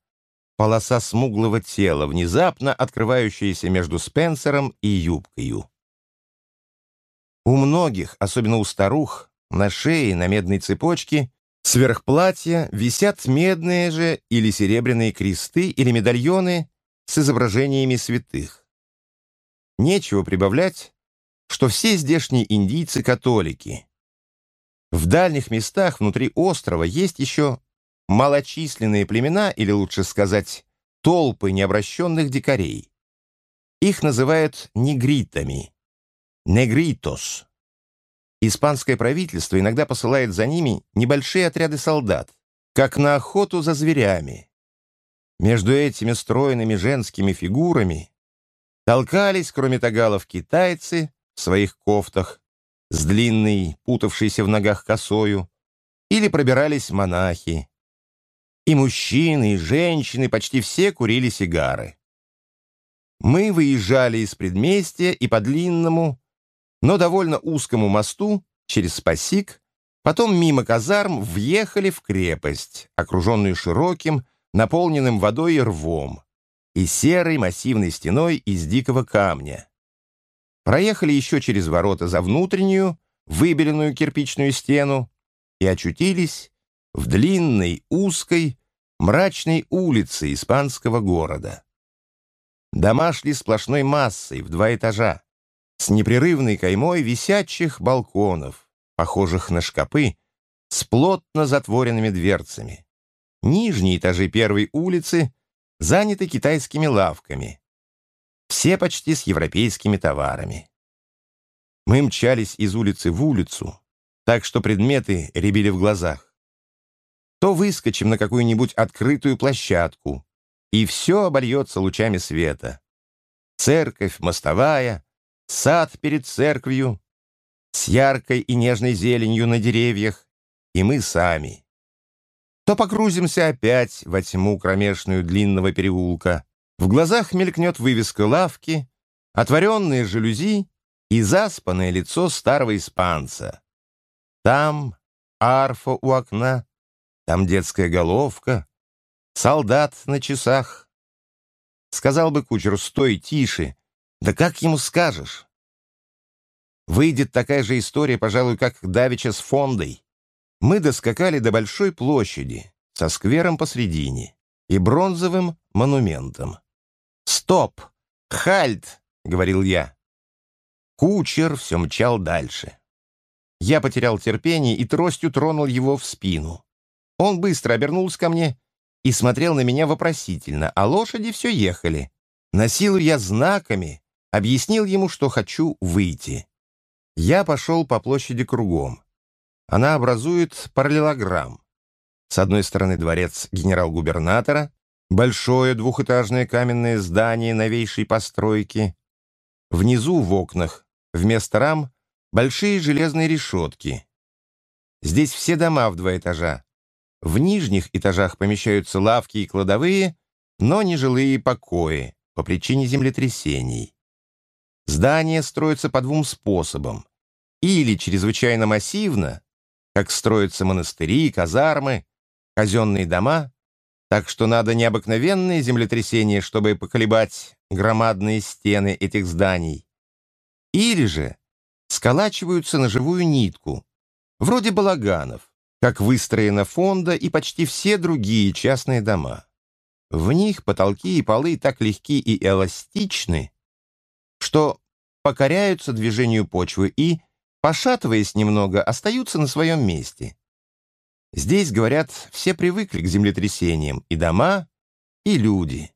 [SPEAKER 2] полоса смуглого тела, внезапно открывающаяся между спенсером и юбкою. У многих, особенно у старух, на шее, на медной цепочке Сверх платья висят медные же или серебряные кресты или медальоны с изображениями святых. Нечего прибавлять, что все здешние индийцы католики. В дальних местах внутри острова есть еще малочисленные племена, или лучше сказать, толпы необращенных дикарей. Их называют негритами, негритос. Испанское правительство иногда посылает за ними небольшие отряды солдат, как на охоту за зверями. Между этими стройными женскими фигурами Толкались, кроме тагалов, китайцы в своих кофтах с длинной, путавшейся в ногах косою, или пробирались монахи. И мужчины, и женщины почти все курили сигары. Мы выезжали из предместья и по длинному, но довольно узкому мосту через Спасик, потом мимо казарм въехали в крепость, окруженную широким, наполненным водой рвом и серой массивной стеной из дикого камня. Проехали еще через ворота за внутреннюю, выбеленную кирпичную стену и очутились в длинной, узкой, мрачной улице испанского города. Дома шли сплошной массой в два этажа, с непрерывной каймой висячих балконов, похожих на шкапы, с плотно затворенными дверцами. Нижние этажи первой улицы заняты китайскими лавками, все почти с европейскими товарами. Мы мчались из улицы в улицу, так что предметы рябили в глазах. То выскочим на какую-нибудь открытую площадку, и все обольется лучами света. Церковь, мостовая, сад перед церковью, с яркой и нежной зеленью на деревьях, и мы сами. То погрузимся опять во тьму кромешную длинного переулка. В глазах мелькнет вывеска лавки, отворенные жалюзи и заспанное лицо старого испанца. Там арфа у окна, там детская головка, солдат на часах. Сказал бы кучеру, стой, тише, да как ему скажешь? Выйдет такая же история, пожалуй, как Давича с фондой. Мы доскакали до большой площади со сквером посредине и бронзовым монументом. «Стоп! Хальт!» — говорил я. Кучер все мчал дальше. Я потерял терпение и тростью тронул его в спину. Он быстро обернулся ко мне и смотрел на меня вопросительно, а лошади все ехали. На я знаками объяснил ему, что хочу выйти. Я пошел по площади кругом. Она образует параллелограмм. С одной стороны дворец генерал-губернатора, большое двухэтажное каменное здание новейшей постройки. Внизу в окнах вместо рам большие железные решетки. Здесь все дома в два этажа. В нижних этажах помещаются лавки и кладовые, но не жилые покои по причине землетрясений. Здания строятся по двум способам или чрезвычайно массивно, как строятся монастыри, казармы, казенные дома, так что надо необыкновенные землетрясения, чтобы поколебать громадные стены этих зданий, или же сколачиваются на живую нитку, вроде балаганов, как выстроена фонда и почти все другие частные дома. В них потолки и полы так легки и эластичны, что покоряются движению почвы и пошатываясь немного, остаются на своем месте. Здесь, говорят, все привыкли к землетрясениям, и дома, и люди.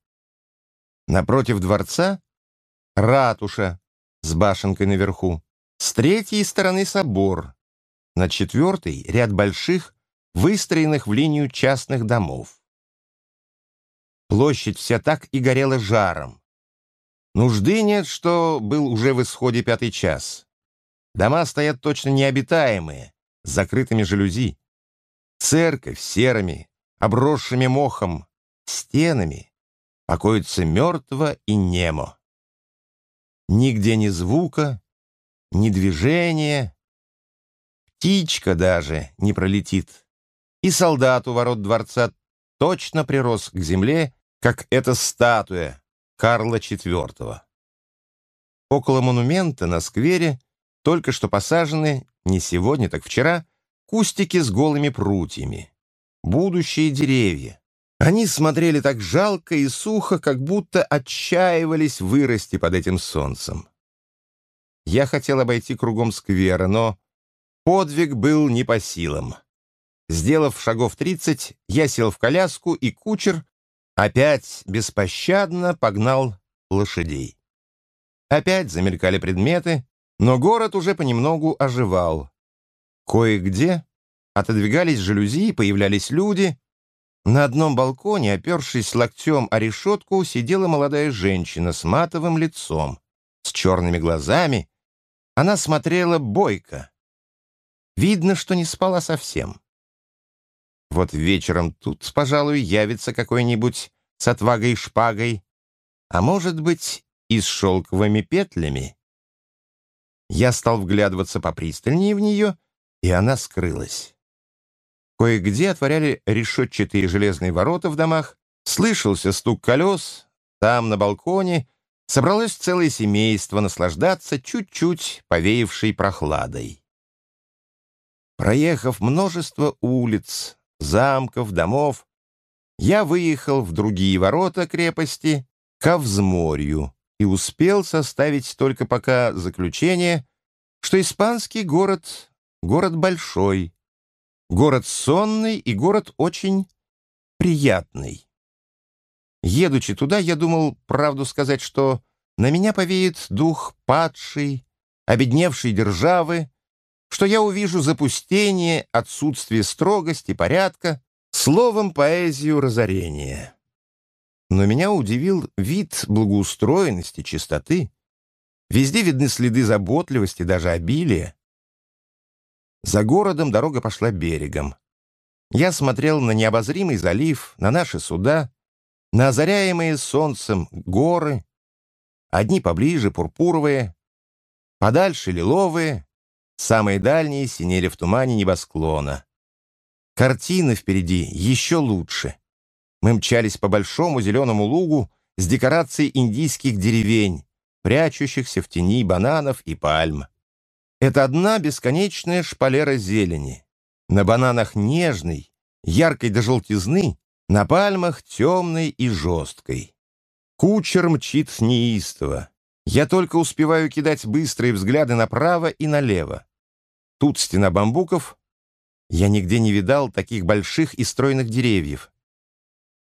[SPEAKER 2] Напротив дворца — ратуша с башенкой наверху, с третьей стороны собор, на четвертой — ряд больших, выстроенных в линию частных домов. Площадь вся так и горела жаром. Нужды нет, что был уже в исходе пятый час. Дома стоят точно необитаемые, с закрытыми жалюзи. Церковь серыми, обросшими мохом, стенами покоится мертво и немо. Нигде ни звука, ни движения, птичка даже не пролетит. И солдат у ворот дворца точно прирос к земле, как эта статуя Карла IV. Около монумента на сквере только что посажены, не сегодня, так вчера, кустики с голыми прутьями. Будущие деревья. Они смотрели так жалко и сухо, как будто отчаивались вырасти под этим солнцем. Я хотел обойти кругом сквера, но подвиг был не по силам. Сделав шагов тридцать, я сел в коляску, и кучер опять беспощадно погнал лошадей. Опять замелькали предметы, но город уже понемногу оживал. Кое-где отодвигались жалюзи, появлялись люди. На одном балконе, опершись локтем о решетку, сидела молодая женщина с матовым лицом, с черными глазами. Она смотрела бойко. Видно, что не спала совсем. Вот вечером тут, пожалуй, явится какой-нибудь с отвагой шпагой, а может быть, и с шелковыми петлями. Я стал вглядываться попристальнее в нее, и она скрылась. Кое-где отворяли решетчатые железные ворота в домах, слышался стук колес, там, на балконе, собралось целое семейство наслаждаться чуть-чуть повеявшей прохладой. Проехав множество улиц, замков, домов, я выехал в другие ворота крепости, ко взморью, и успел составить только пока заключение, что испанский город — город большой, город сонный и город очень приятный. Едучи туда, я думал, правду сказать, что на меня повеет дух падшей, обедневшей державы, что я увижу запустение, отсутствие строгости, порядка, словом, поэзию разорения. Но меня удивил вид благоустроенности, чистоты. Везде видны следы заботливости, даже обилия. За городом дорога пошла берегом. Я смотрел на необозримый залив, на наши суда, на озаряемые солнцем горы, одни поближе пурпуровые, подальше лиловые, Самые дальние синели в тумане небосклона. Картина впереди еще лучше. Мы мчались по большому зеленому лугу с декорацией индийских деревень, прячущихся в тени бананов и пальм. Это одна бесконечная шпалера зелени. На бананах нежный, яркой до желтизны, на пальмах темной и жесткой. Кучер мчит неистово. Я только успеваю кидать быстрые взгляды направо и налево. Тут стена бамбуков. Я нигде не видал таких больших и стройных деревьев.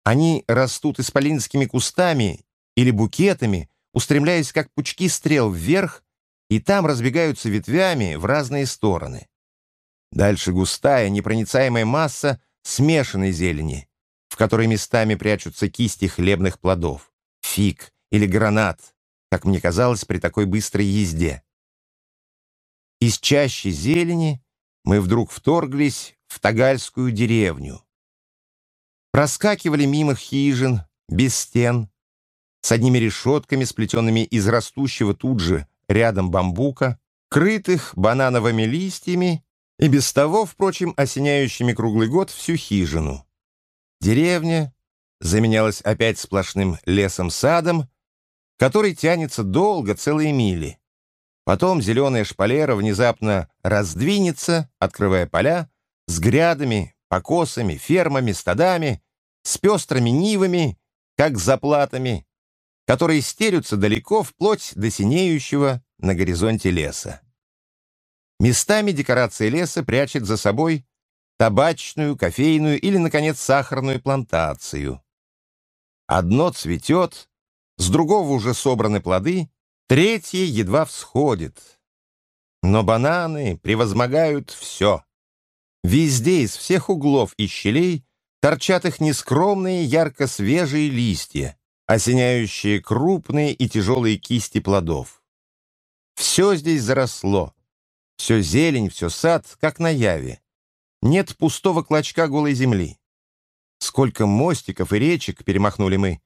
[SPEAKER 2] Они растут исполинскими кустами или букетами, устремляясь как пучки стрел вверх, и там разбегаются ветвями в разные стороны. Дальше густая, непроницаемая масса смешанной зелени, в которой местами прячутся кисти хлебных плодов, фиг или гранат, как мне казалось при такой быстрой езде. Из чащи зелени мы вдруг вторглись в Тагальскую деревню. Проскакивали мимо хижин, без стен, с одними решетками, сплетенными из растущего тут же рядом бамбука, крытых банановыми листьями и без того, впрочем, осеняющими круглый год всю хижину. Деревня заменялась опять сплошным лесом-садом, который тянется долго, целые мили. Потом зеленая шпалера внезапно раздвинется, открывая поля с грядами, покосами, фермами, стадами, с пестрыми нивами, как заплатами, которые стерются далеко вплоть до синеющего на горизонте леса. Местами декорация леса прячет за собой табачную, кофейную или, наконец, сахарную плантацию. Одно цветет, с другого уже собраны плоды, третье едва всходит. Но бананы превозмогают все. Везде из всех углов и щелей торчат их нескромные ярко-свежие листья, осеняющие крупные и тяжелые кисти плодов. Все здесь заросло. Все зелень, все сад, как на Яве. Нет пустого клочка голой земли. Сколько мостиков и речек перемахнули мы.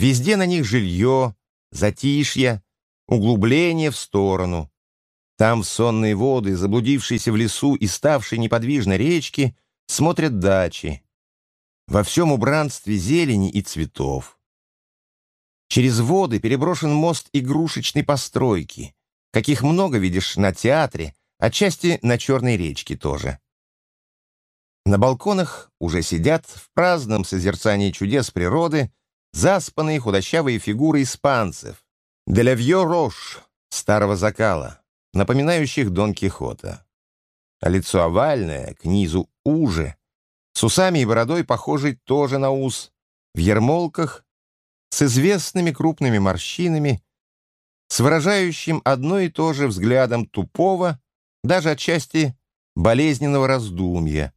[SPEAKER 2] Везде на них жилье, затишье, углубление в сторону. Там в сонные воды, заблудившиеся в лесу и ставшие неподвижно речки, смотрят дачи. Во всем убранстве зелени и цветов. Через воды переброшен мост игрушечной постройки, каких много видишь на театре, отчасти на Черной речке тоже. На балконах уже сидят в праздном созерцании чудес природы заспанные худощавые фигуры испанцев, делявье рош старого закала, напоминающих Дон Кихота. А лицо овальное, к низу уже, с усами и бородой, похожий тоже на ус, в ермолках, с известными крупными морщинами, с выражающим одно и то же взглядом тупого, даже отчасти болезненного раздумья,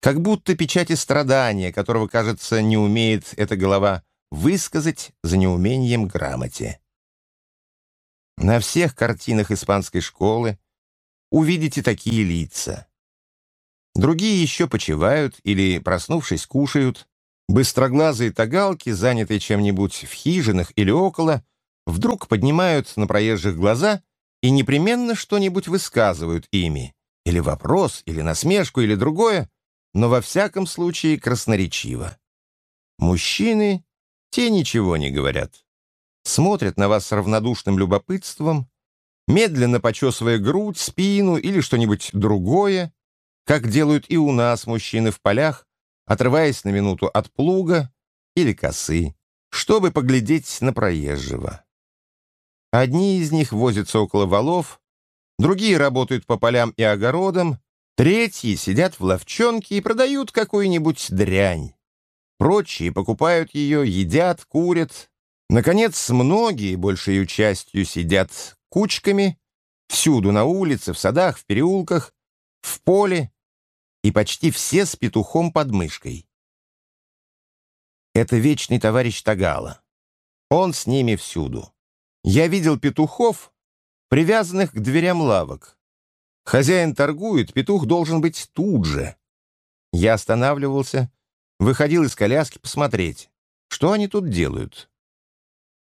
[SPEAKER 2] как будто печати страдания, которого, кажется, не умеет эта голова высказать за неумением грамоте. На всех картинах испанской школы увидите такие лица. Другие еще почивают или, проснувшись, кушают. Быстроглазые тагалки, занятые чем-нибудь в хижинах или около, вдруг поднимают на проезжих глаза и непременно что-нибудь высказывают ими, или вопрос, или насмешку, или другое, но во всяком случае красноречиво. Мужчины, те ничего не говорят. Смотрят на вас с равнодушным любопытством, медленно почесывая грудь, спину или что-нибудь другое, как делают и у нас мужчины в полях, отрываясь на минуту от плуга или косы, чтобы поглядеть на проезжего. Одни из них возятся около валов, другие работают по полям и огородам, третьи сидят в ловчонке и продают какую-нибудь дрянь. Прочие покупают ее, едят, курят. Наконец, многие, большей частью, сидят кучками, всюду на улице, в садах, в переулках, в поле, и почти все с петухом под мышкой. Это вечный товарищ Тагала. Он с ними всюду. Я видел петухов, привязанных к дверям лавок. Хозяин торгует, петух должен быть тут же. Я останавливался, выходил из коляски посмотреть, что они тут делают.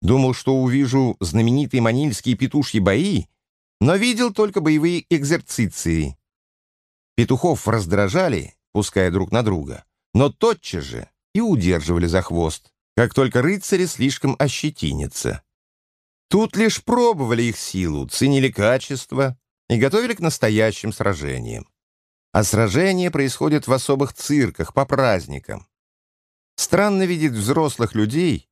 [SPEAKER 2] Думал, что увижу знаменитые манильские петушьи бои, но видел только боевые экзерциции. Петухов раздражали, пуская друг на друга, но тотчас же и удерживали за хвост, как только рыцари слишком ощетинятся. Тут лишь пробовали их силу, ценили качество и готовили к настоящим сражениям. А сражения происходят в особых цирках, по праздникам. Странно видеть взрослых людей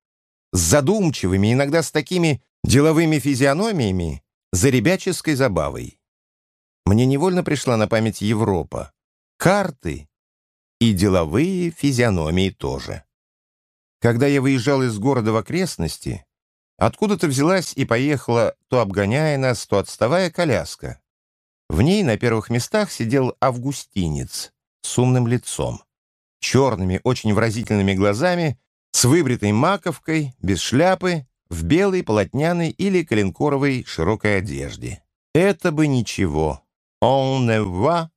[SPEAKER 2] с задумчивыми, иногда с такими деловыми физиономиями, за ребяческой забавой. Мне невольно пришла на память Европа. Карты и деловые физиономии тоже. Когда я выезжал из города в окрестности, Откуда-то взялась и поехала, то обгоняя нас, то отставая коляска. В ней на первых местах сидел августинец с умным лицом, черными, очень выразительными глазами, с выбритой маковкой, без шляпы, в белой, полотняной или коленкоровой широкой одежде. Это бы ничего. «On ne voit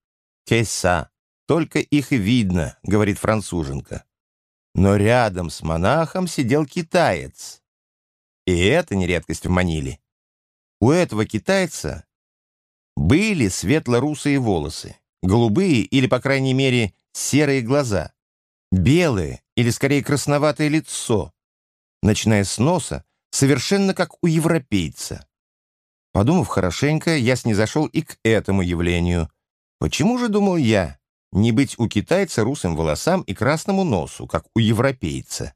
[SPEAKER 2] que ça». Только их и видно, говорит француженка. Но рядом с монахом сидел китаец, и это не редкость в Маниле. У этого китайца были светло-русые волосы, голубые или, по крайней мере, серые глаза, белое или, скорее, красноватое лицо, начиная с носа, совершенно как у европейца. Подумав хорошенько, я снизошел и к этому явлению. Почему же, думал я, не быть у китайца русым волосам и красному носу, как у европейца?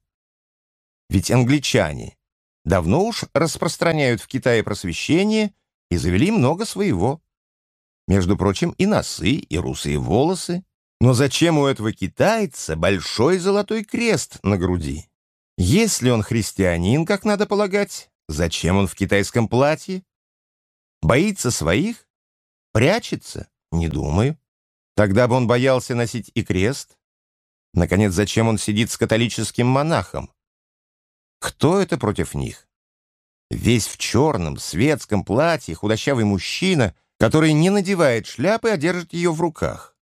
[SPEAKER 2] Ведь англичане давно уж распространяют в Китае просвещение и завели много своего. Между прочим, и носы, и русые волосы. Но зачем у этого китайца большой золотой крест на груди? Если он христианин, как надо полагать, зачем он в китайском платье? Боится своих? Прячется? Не думаю. Тогда бы он боялся носить и крест. Наконец, зачем он сидит с католическим монахом? Кто это против них? Весь в черном, светском платье, худощавый мужчина, который не надевает шляпы, а держит ее в руках.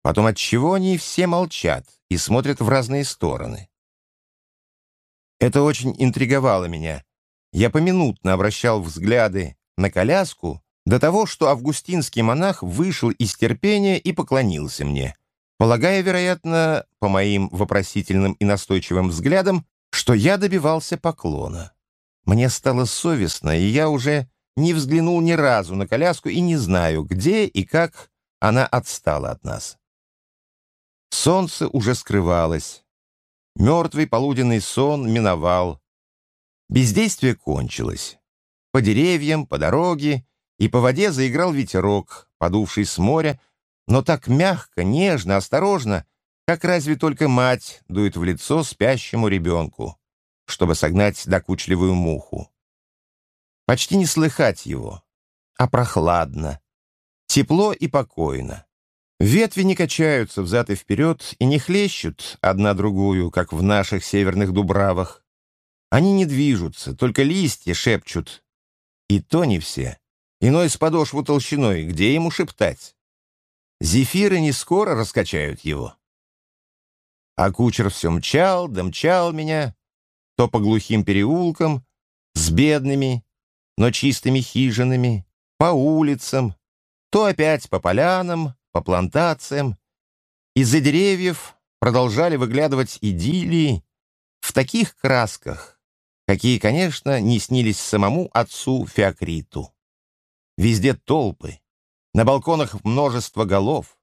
[SPEAKER 2] Потом от чего они все молчат и смотрят в разные стороны? Это очень интриговало меня. Я поминутно обращал взгляды на коляску до того, что августинский монах вышел из терпения и поклонился мне, полагая, вероятно, по моим вопросительным и настойчивым взглядам, что я добивался поклона. Мне стало совестно, и я уже не взглянул ни разу на коляску и не знаю, где и как она отстала от нас. Солнце уже скрывалось. Мертвый полуденный сон миновал. Бездействие кончилось. По деревьям, по дороге и по воде заиграл ветерок, подувший с моря, но так мягко, нежно, осторожно, как разве только мать дует в лицо спящему ребенку, чтобы согнать докучливую муху. Почти не слыхать его, а прохладно, тепло и покойно. Ветви не качаются взад и вперед и не хлещут одна другую, как в наших северных дубравах. Они не движутся, только листья шепчут. И то не все. Иной с подошву толщиной, где ему шептать? Зефиры не скоро раскачают его. А кучер все мчал, да меня, то по глухим переулкам, с бедными, но чистыми хижинами, по улицам, то опять по полянам, по плантациям. Из-за деревьев продолжали выглядывать идиллии в таких красках, какие, конечно, не снились самому отцу Феокриту. Везде толпы, на балконах множество голов,